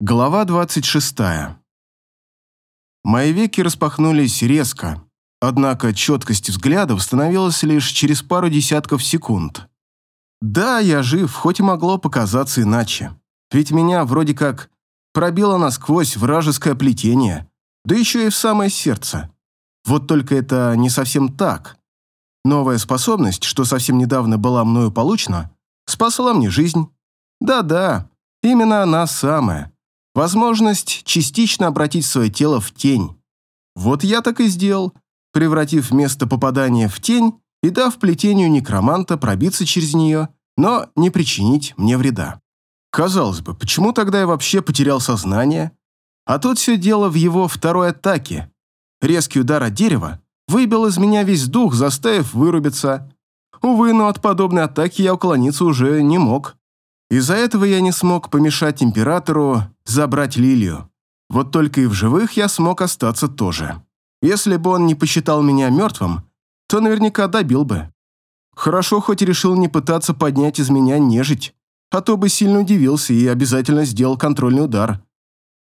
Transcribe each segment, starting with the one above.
Глава 26. Мои веки распахнулись резко, однако четкость взгляда восстановилась лишь через пару десятков секунд. Да, я жив, хоть и могло показаться иначе. Ведь меня вроде как пробило насквозь вражеское плетение, да еще и в самое сердце. Вот только это не совсем так. Новая способность, что совсем недавно была мною получена, спасла мне жизнь. Да-да, именно она самая возможность частично обратить свое тело в тень. Вот я так и сделал, превратив место попадания в тень и дав плетению некроманта пробиться через нее, но не причинить мне вреда. Казалось бы, почему тогда я вообще потерял сознание? А тут все дело в его второй атаке. Резкий удар от дерева выбил из меня весь дух, заставив вырубиться. Увы, но от подобной атаки я уклониться уже не мог. Из-за этого я не смог помешать императору забрать Лилию. Вот только и в живых я смог остаться тоже. Если бы он не посчитал меня мертвым, то наверняка добил бы. Хорошо, хоть решил не пытаться поднять из меня нежить, а то бы сильно удивился и обязательно сделал контрольный удар.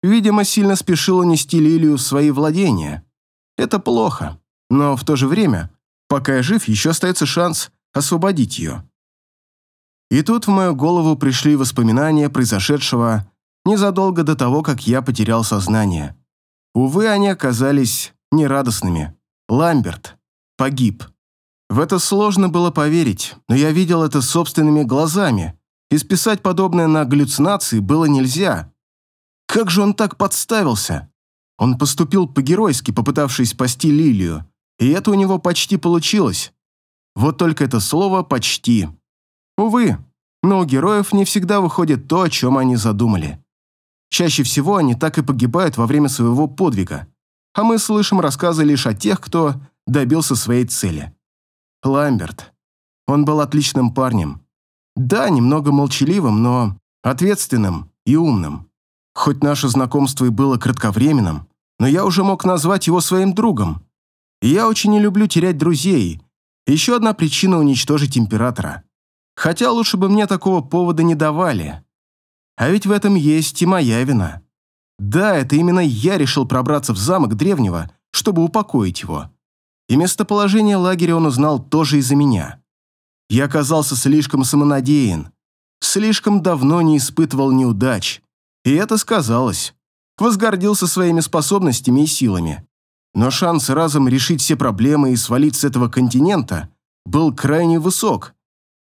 Видимо, сильно спешил унести Лилию в свои владения. Это плохо, но в то же время, пока я жив, еще остается шанс освободить ее. И тут в мою голову пришли воспоминания произошедшего незадолго до того, как я потерял сознание. Увы, они оказались нерадостными. Ламберт погиб. В это сложно было поверить, но я видел это собственными глазами, и списать подобное на галлюцинации было нельзя. Как же он так подставился? Он поступил по-геройски, попытавшись спасти Лилию, и это у него почти получилось. Вот только это слово «почти». Увы, но у героев не всегда выходит то, о чем они задумали. Чаще всего они так и погибают во время своего подвига, а мы слышим рассказы лишь о тех, кто добился своей цели. Ламберт. Он был отличным парнем. Да, немного молчаливым, но ответственным и умным. Хоть наше знакомство и было кратковременным, но я уже мог назвать его своим другом. И я очень не люблю терять друзей. Еще одна причина уничтожить императора. Хотя лучше бы мне такого повода не давали. А ведь в этом есть и моя вина. Да, это именно я решил пробраться в замок древнего, чтобы упокоить его. И местоположение лагеря он узнал тоже из-за меня. Я оказался слишком самонадеян, слишком давно не испытывал неудач, и это сказалось. Возгордился своими способностями и силами. Но шанс разом решить все проблемы и свалить с этого континента был крайне высок,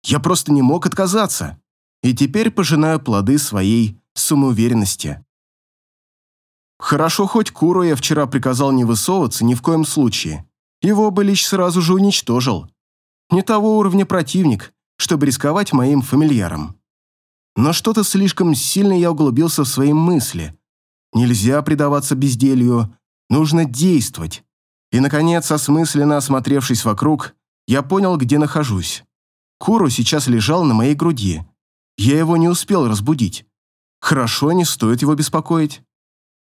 я просто не мог отказаться. И теперь пожинаю плоды своей самоуверенности. Хорошо, хоть Куру я вчера приказал не высовываться ни в коем случае. Его бы лишь сразу же уничтожил. Не того уровня противник, чтобы рисковать моим фамильяром. Но что-то слишком сильно я углубился в свои мысли. Нельзя предаваться безделью, нужно действовать. И, наконец, осмысленно осмотревшись вокруг, я понял, где нахожусь. Куру сейчас лежал на моей груди. Я его не успел разбудить. Хорошо, не стоит его беспокоить.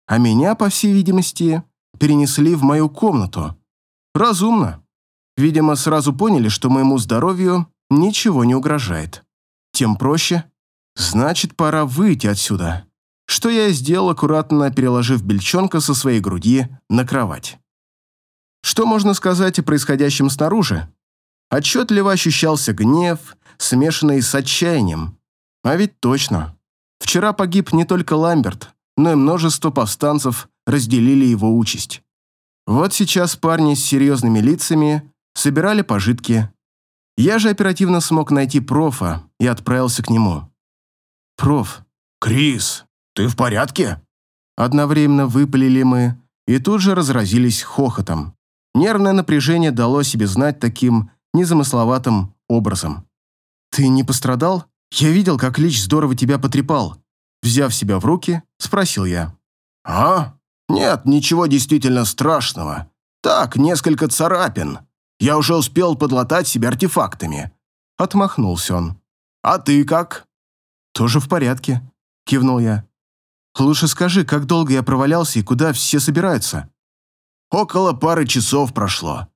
А меня, по всей видимости, перенесли в мою комнату. Разумно. Видимо, сразу поняли, что моему здоровью ничего не угрожает. Тем проще. Значит, пора выйти отсюда. Что я и сделал, аккуратно переложив бельчонка со своей груди на кровать. Что можно сказать о происходящем снаружи? Отчетливо ощущался гнев, смешанный с отчаянием. А ведь точно. Вчера погиб не только Ламберт, но и множество повстанцев разделили его участь. Вот сейчас парни с серьезными лицами собирали пожитки. Я же оперативно смог найти профа и отправился к нему. «Проф». «Крис, ты в порядке?» Одновременно выпалили мы и тут же разразились хохотом. Нервное напряжение дало себе знать таким незамысловатым образом. «Ты не пострадал? Я видел, как Лич здорово тебя потрепал». Взяв себя в руки, спросил я. «А? Нет, ничего действительно страшного. Так, несколько царапин. Я уже успел подлатать себя артефактами». Отмахнулся он. «А ты как?» «Тоже в порядке», — кивнул я. «Лучше скажи, как долго я провалялся и куда все собираются?» «Около пары часов прошло.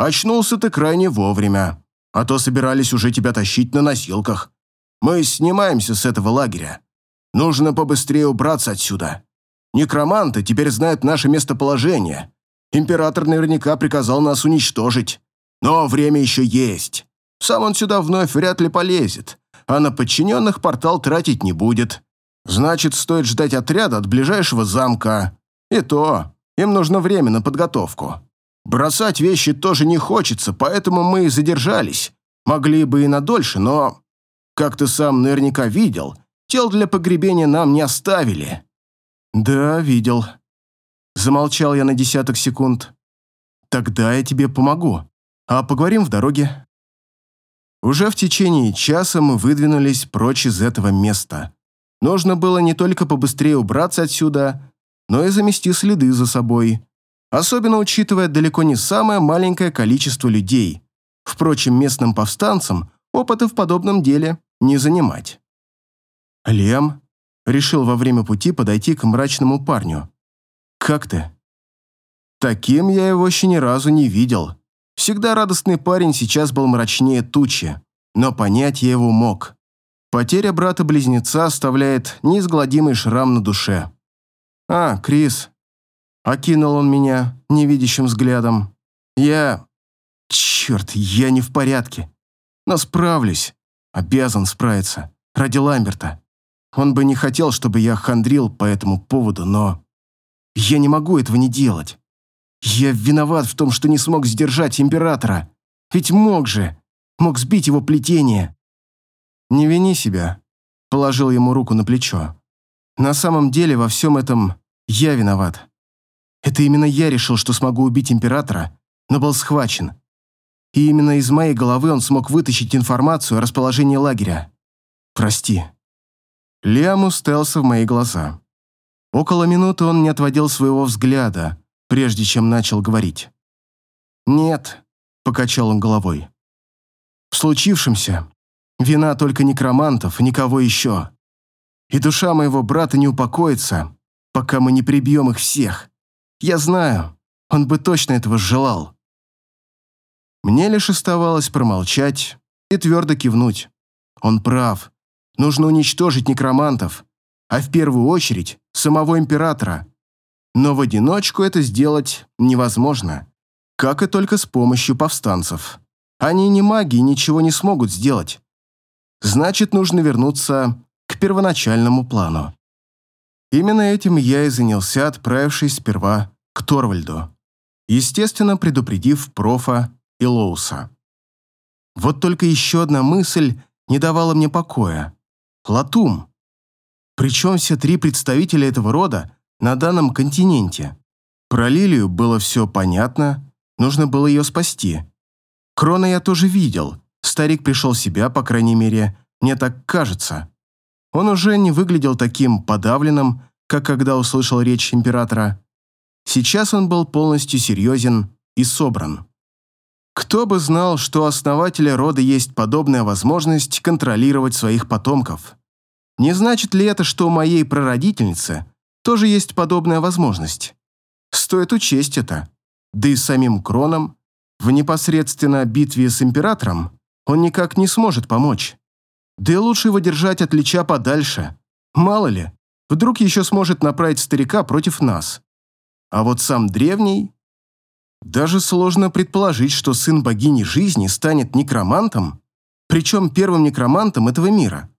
Очнулся ты крайне вовремя, а то собирались уже тебя тащить на носилках. Мы снимаемся с этого лагеря. Нужно побыстрее убраться отсюда. Некроманты теперь знают наше местоположение. Император наверняка приказал нас уничтожить. Но время еще есть. Сам он сюда вновь вряд ли полезет, а на подчиненных портал тратить не будет. Значит, стоит ждать отряда от ближайшего замка. И то, им нужно время на подготовку. Бросать вещи тоже не хочется, поэтому мы и задержались. Могли бы и надольше, но, как ты сам наверняка видел, тел для погребения нам не оставили». «Да, видел». Замолчал я на десяток секунд. «Тогда я тебе помогу, а поговорим в дороге». Уже в течение часа мы выдвинулись прочь из этого места. Нужно было не только побыстрее убраться отсюда, но и замести следы за собой, особенно учитывая далеко не самое маленькое количество людей. Впрочем, местным повстанцам опыта в подобном деле не занимать. Лем решил во время пути подойти к мрачному парню. «Как ты?» Таким я его еще ни разу не видел. Всегда радостный парень сейчас был мрачнее тучи, но понять я его мог. Потеря брата-близнеца оставляет неизгладимый шрам на душе. «А, Крис». Окинул он меня невидящим взглядом. «Я... Черт, я не в порядке. Но справлюсь. Обязан справиться. Ради Ламберта. Он бы не хотел, чтобы я хандрил по этому поводу, но... Я не могу этого не делать. Я виноват в том, что не смог сдержать императора. Ведь мог же. Мог сбить его плетение. Не вини себя. Положил ему руку на плечо. На самом деле во всем этом я виноват. Это именно я решил, что смогу убить императора, но был схвачен. И именно из моей головы он смог вытащить информацию о расположении лагеря. Прости. Лиам уставился в мои глаза. Около минуты он не отводил своего взгляда, прежде чем начал говорить. «Нет», — покачал он головой. «В случившемся вина только некромантов, никого еще. И душа моего брата не упокоится, пока мы не прибьем их всех. Я знаю, он бы точно этого желал». Мне лишь оставалось промолчать и твердо кивнуть. Он прав. Нужно уничтожить некромантов, а в первую очередь самого императора. Но в одиночку это сделать невозможно, как и только с помощью повстанцев. Они не маги и ничего не смогут сделать. Значит, нужно вернуться к первоначальному плану. Именно этим я и занялся, отправившись сперва к Торвальду, естественно, предупредив профа и Лоуса. Вот только еще одна мысль не давала мне покоя. Латум. Причем все три представителя этого рода на данном континенте. Про Лилию было все понятно, нужно было ее спасти. Крона я тоже видел. Старик пришел в себя, по крайней мере, мне так кажется. Он уже не выглядел таким подавленным, как когда услышал речь императора. Сейчас он был полностью серьезен и собран. Кто бы знал, что у основателя рода есть подобная возможность контролировать своих потомков. Не значит ли это, что у моей прародительницы тоже есть подобная возможность? Стоит учесть это. Да и самим Кроном в непосредственно битве с Императором он никак не сможет помочь. Да и лучше его держать от Лича подальше. Мало ли, вдруг еще сможет направить старика против нас. А вот сам Древний даже сложно предположить, что сын богини жизни станет некромантом, причем первым некромантом этого мира.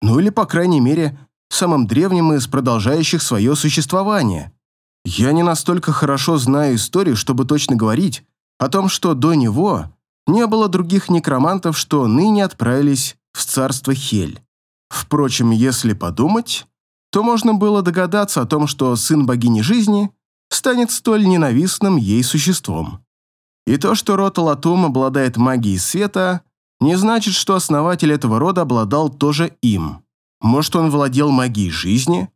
Ну или, по крайней мере, самым древним из продолжающих свое существование. Я не настолько хорошо знаю историю, чтобы точно говорить о том, что до него не было других некромантов, что ныне отправились в царство Хель. Впрочем, если подумать, то можно было догадаться о том, что сын богини жизни – станет столь ненавистным ей существом. И то, что род Латум обладает магией света, не значит, что основатель этого рода обладал тоже им. Может, он владел магией жизни,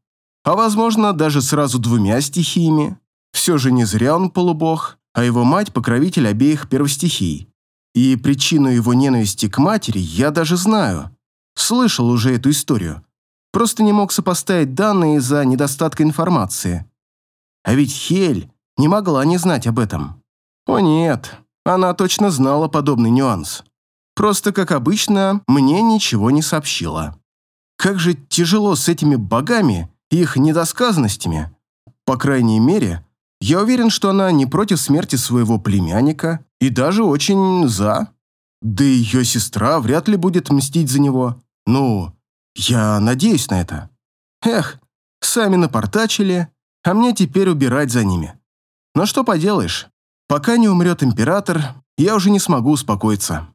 а, возможно, даже сразу двумя стихиями. Все же не зря он полубог, а его мать – покровитель обеих первостихий. И причину его ненависти к матери я даже знаю. Слышал уже эту историю. Просто не мог сопоставить данные из-за недостатка информации. А ведь Хель не могла не знать об этом. О нет, она точно знала подобный нюанс. Просто, как обычно, мне ничего не сообщила. Как же тяжело с этими богами и их недосказанностями. По крайней мере, я уверен, что она не против смерти своего племянника и даже очень за. Да и ее сестра вряд ли будет мстить за него. Ну, я надеюсь на это. Эх, сами напортачили, а мне теперь убирать за ними. Но что поделаешь, пока не умрет император, я уже не смогу успокоиться.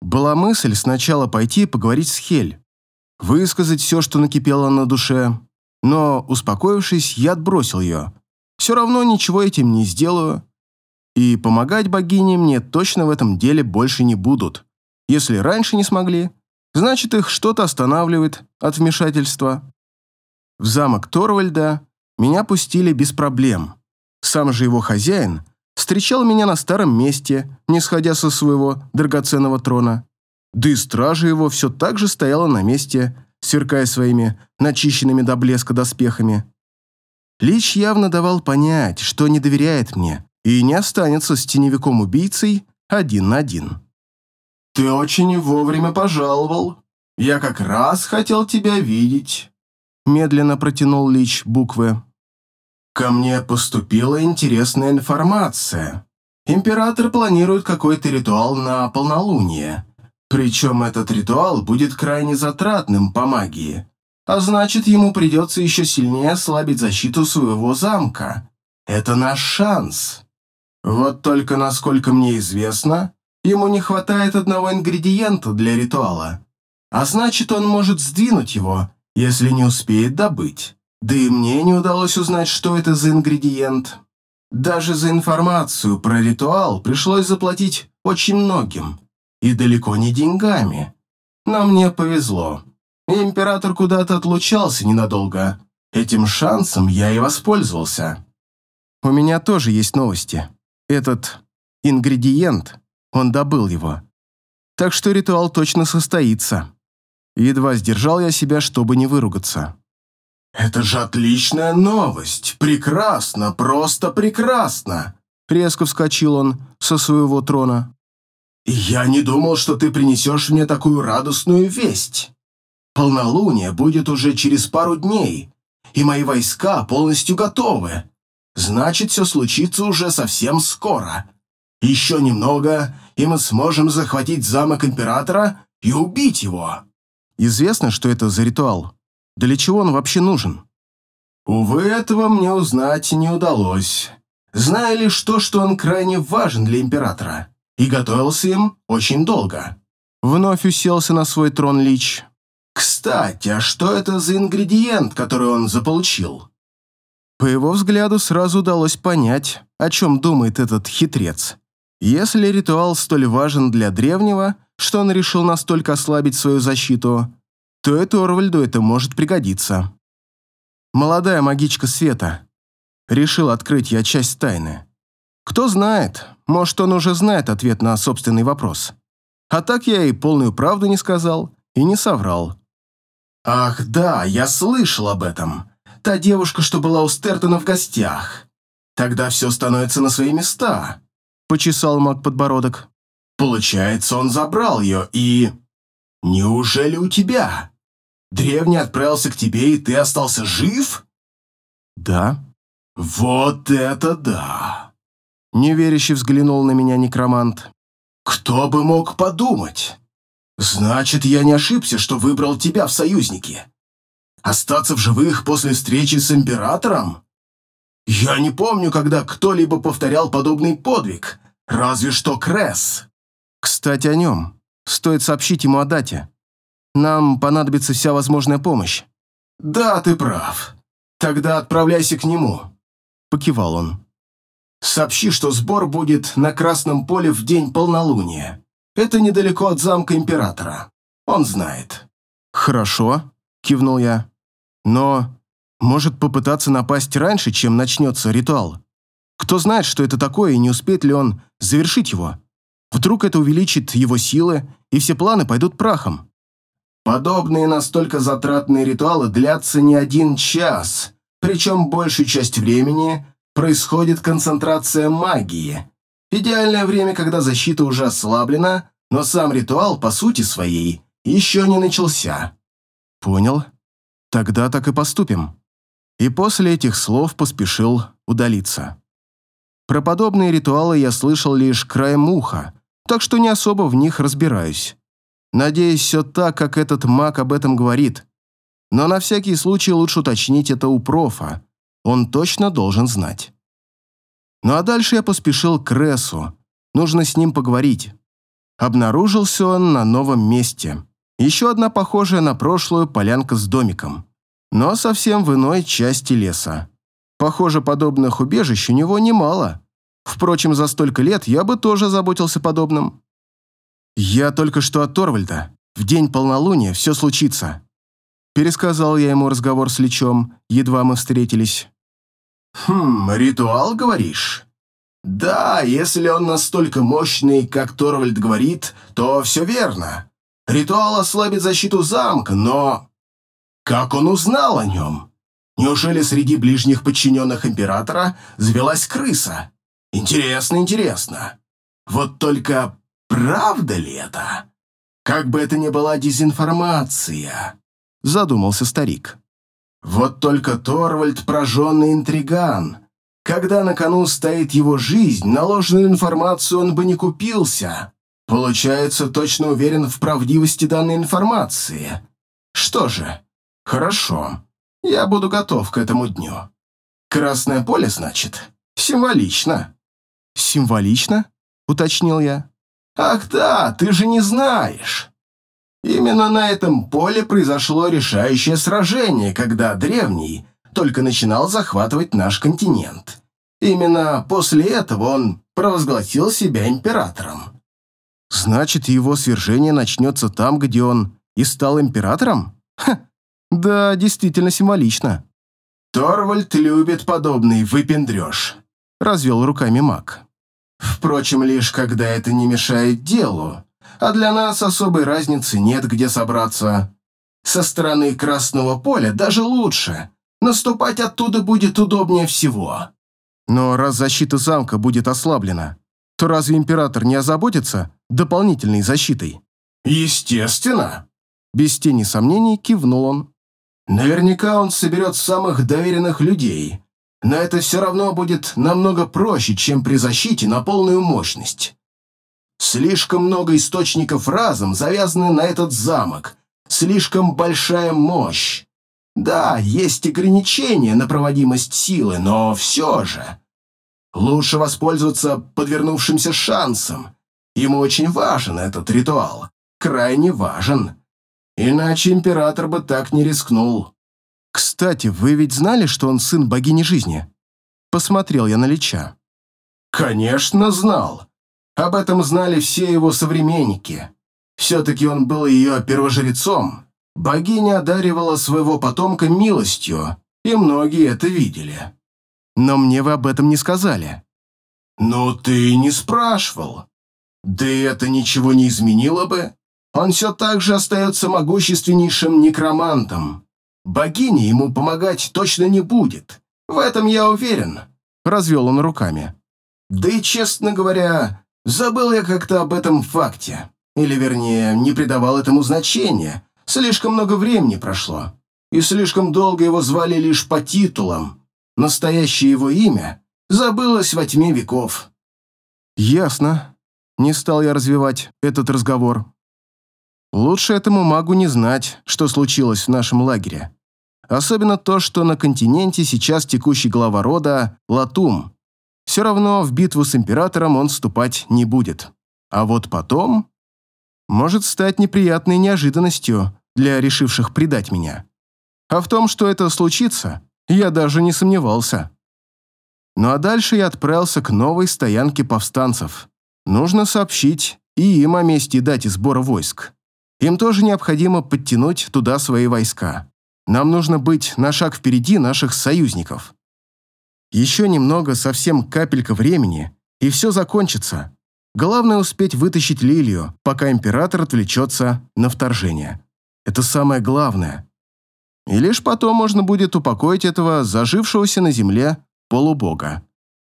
Была мысль сначала пойти поговорить с Хель, высказать все, что накипело на душе, но, успокоившись, я отбросил ее. Все равно ничего этим не сделаю, и помогать богине мне точно в этом деле больше не будут. Если раньше не смогли, значит их что-то останавливает от вмешательства. В замок Торвальда меня пустили без проблем. Сам же его хозяин встречал меня на старом месте, не сходя со своего драгоценного трона. Да и стража его все так же стояла на месте, сверкая своими начищенными до блеска доспехами. Лич явно давал понять, что не доверяет мне и не останется с теневиком-убийцей один на один. «Ты очень вовремя пожаловал. Я как раз хотел тебя видеть», — медленно протянул Лич буквы. Ко мне поступила интересная информация. Император планирует какой-то ритуал на полнолуние. Причем этот ритуал будет крайне затратным по магии. А значит, ему придется еще сильнее ослабить защиту своего замка. Это наш шанс. Вот только, насколько мне известно, ему не хватает одного ингредиента для ритуала. А значит, он может сдвинуть его, если не успеет добыть. Да и мне не удалось узнать, что это за ингредиент. Даже за информацию про ритуал пришлось заплатить очень многим. И далеко не деньгами. Но мне повезло. Император куда-то отлучался ненадолго. Этим шансом я и воспользовался. У меня тоже есть новости. Этот ингредиент, он добыл его. Так что ритуал точно состоится. Едва сдержал я себя, чтобы не выругаться. «Это же отличная новость! Прекрасно, просто прекрасно!» Резко вскочил он со своего трона. «Я не думал, что ты принесешь мне такую радостную весть. Полнолуние будет уже через пару дней, и мои войска полностью готовы. Значит, все случится уже совсем скоро. Еще немного, и мы сможем захватить замок Императора и убить его». «Известно, что это за ритуал?» Для чего он вообще нужен? Увы, этого мне узнать не удалось. Знаю лишь то, что он крайне важен для императора, и готовился им очень долго. Вновь уселся на свой трон Лич. Кстати, а что это за ингредиент, который он заполучил? По его взгляду сразу удалось понять, о чем думает этот хитрец. Если ритуал столь важен для древнего, что он решил настолько ослабить свою защиту, то и Торвальду это может пригодиться. Молодая магичка Света. Решил открыть я часть тайны. Кто знает, может, он уже знает ответ на собственный вопрос. А так я и полную правду не сказал, и не соврал. «Ах да, я слышал об этом. Та девушка, что была у Стертона в гостях. Тогда все становится на свои места», — почесал маг подбородок. «Получается, он забрал ее и...» «Неужели у тебя? Древний отправился к тебе, и ты остался жив?» «Да». «Вот это да!» Неверяще взглянул на меня некромант. «Кто бы мог подумать? Значит, я не ошибся, что выбрал тебя в союзники. Остаться в живых после встречи с императором? Я не помню, когда кто-либо повторял подобный подвиг, разве что Кресс. Кстати, о нем. Стоит сообщить ему о дате. Нам понадобится вся возможная помощь». «Да, ты прав. Тогда отправляйся к нему», — покивал он. «Сообщи, что сбор будет на Красном поле в день полнолуния. Это недалеко от замка Императора. Он знает». «Хорошо», — кивнул я. «Но может попытаться напасть раньше, чем начнется ритуал. Кто знает, что это такое, и не успеет ли он завершить его?» Вдруг это увеличит его силы, и все планы пойдут прахом. Подобные настолько затратные ритуалы длятся не один час, причем большую часть времени происходит концентрация магии. Идеальное время, когда защита уже ослаблена, но сам ритуал, по сути своей, еще не начался. Понял. Тогда так и поступим. И после этих слов поспешил удалиться. Про подобные ритуалы я слышал лишь краем уха, так что не особо в них разбираюсь. Надеюсь, все так, как этот маг об этом говорит. Но на всякий случай лучше уточнить это у профа. Он точно должен знать. Ну а дальше я поспешил к Рессу. Нужно с ним поговорить. Обнаружился он на новом месте. Еще одна похожая на прошлую полянка с домиком. Но совсем в иной части леса. Похоже, подобных убежищ у него немало. Впрочем, за столько лет я бы тоже заботился подобным. «Я только что от Торвальда. В день полнолуния все случится». Пересказал я ему разговор с Личом, едва мы встретились. «Хм, ритуал, говоришь?» «Да, если он настолько мощный, как Торвальд говорит, то все верно. Ритуал ослабит защиту замка, но... Как он узнал о нем? Неужели среди ближних подчиненных императора завелась крыса? Интересно, интересно. Вот только правда ли это? Как бы это ни была дезинформация, задумался старик. Вот только Торвальд прожженный интриган. Когда на кону стоит его жизнь, на ложную информацию он бы не купился. Получается, точно уверен в правдивости данной информации. Что же, хорошо. Я буду готов к этому дню. Красное поле, значит? Символично. Символично? Уточнил я. Ах да, ты же не знаешь. Именно на этом поле произошло решающее сражение, когда Древний только начинал захватывать наш континент. Именно после этого он провозгласил себя императором. Значит, его свержение начнется там, где он и стал императором? Ха, да, действительно символично. Торвальд любит подобный выпендреж, развел руками маг. Впрочем, лишь когда это не мешает делу, а для нас особой разницы нет, где собраться. Со стороны Красного поля даже лучше. Наступать оттуда будет удобнее всего. Но раз защита замка будет ослаблена, то разве император не озаботится дополнительной защитой? Естественно. Без тени сомнений кивнул он. Наверняка он соберет самых доверенных людей, но это все равно будет намного проще, чем при защите на полную мощность. Слишком много источников разом завязаны на этот замок. Слишком большая мощь. Да, есть ограничения на проводимость силы, но все же. Лучше воспользоваться подвернувшимся шансом. Ему очень важен этот ритуал. Крайне важен. Иначе император бы так не рискнул. «Кстати, вы ведь знали, что он сын богини жизни?» Посмотрел я на Лича. «Конечно знал. Об этом знали все его современники. Все-таки он был ее первожрецом. Богиня одаривала своего потомка милостью, и многие это видели. Но мне вы об этом не сказали. Ну, ты не спрашивал. Да и это ничего не изменило бы. Он все так же остается могущественнейшим некромантом. Богиня ему помогать точно не будет. В этом я уверен. Развел он руками. Да и, честно говоря, Забыл я как-то об этом факте. Или, вернее, не придавал этому значения. Слишком много времени прошло. И слишком долго его звали лишь по титулам. Настоящее его имя забылось во тьме веков. Ясно. Не стал я развивать этот разговор. Лучше этому магу не знать, что случилось в нашем лагере. Особенно то, что на континенте сейчас текущий глава рода – Латум, все равно в битву с императором он вступать не будет. А вот потом может стать неприятной неожиданностью для решивших предать меня. А в том, что это случится, я даже не сомневался. Ну а дальше я отправился к новой стоянке повстанцев. Нужно сообщить и им о месте дате сбора войск. Им тоже необходимо подтянуть туда свои войска. Нам нужно быть на шаг впереди наших союзников. Еще немного, совсем капелька времени, и все закончится. Главное успеть вытащить Лилию, пока император отвлечется на вторжение. Это самое главное. И лишь потом можно будет упокоить этого зажившегося на земле полубога.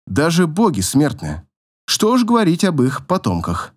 Даже боги смертны. Что уж говорить об их потомках.